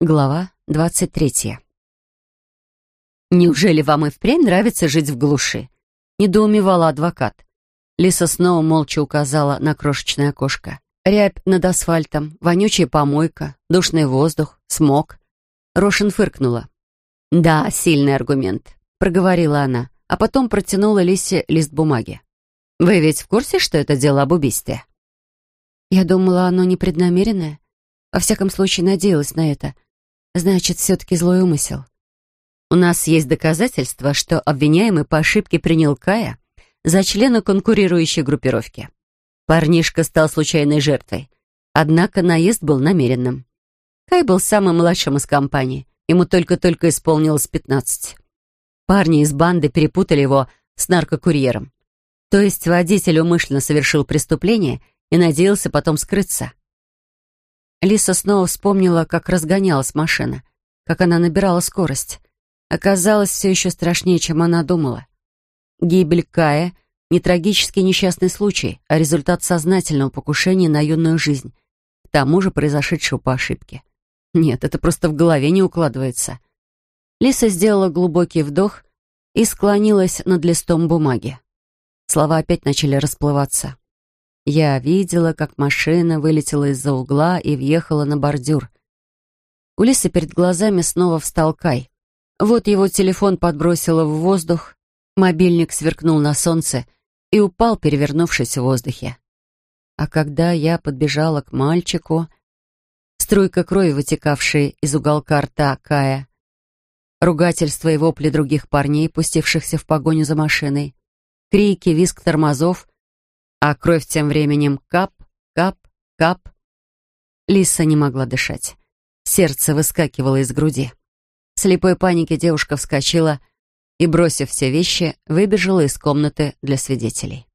Глава двадцать третья. «Неужели вам и впрямь нравится жить в глуши?» — недоумевала адвокат. Лиса снова молча указала на крошечное окошко. Рябь над асфальтом, вонючая помойка, душный воздух, смог. Рошин фыркнула. «Да, сильный аргумент», — проговорила она, а потом протянула Лисе лист бумаги. «Вы ведь в курсе, что это дело об убийстве?» Я думала, оно непреднамеренное. Во всяком случае, надеялась на это. Значит, все-таки злой умысел. У нас есть доказательства, что обвиняемый по ошибке принял Кая за члена конкурирующей группировки. Парнишка стал случайной жертвой. Однако наезд был намеренным. Кай был самым младшим из компании. Ему только-только исполнилось пятнадцать. Парни из банды перепутали его с наркокурьером. То есть водитель умышленно совершил преступление и надеялся потом скрыться. Лиса снова вспомнила, как разгонялась машина, как она набирала скорость. Оказалось, все еще страшнее, чем она думала. Гибель Кая — не трагический несчастный случай, а результат сознательного покушения на юную жизнь, к тому же произошедшего по ошибке. Нет, это просто в голове не укладывается. Лиса сделала глубокий вдох и склонилась над листом бумаги. Слова опять начали расплываться. Я видела, как машина вылетела из-за угла и въехала на бордюр. У Лисы перед глазами снова встал Кай. Вот его телефон подбросило в воздух, мобильник сверкнул на солнце и упал, перевернувшись в воздухе. А когда я подбежала к мальчику, струйка крови, вытекавшая из уголка рта Кая, ругательства и вопли других парней, пустившихся в погоню за машиной, крики, визг тормозов — а кровь тем временем кап, кап, кап. Лиса не могла дышать. Сердце выскакивало из груди. В слепой панике девушка вскочила и, бросив все вещи, выбежала из комнаты для свидетелей.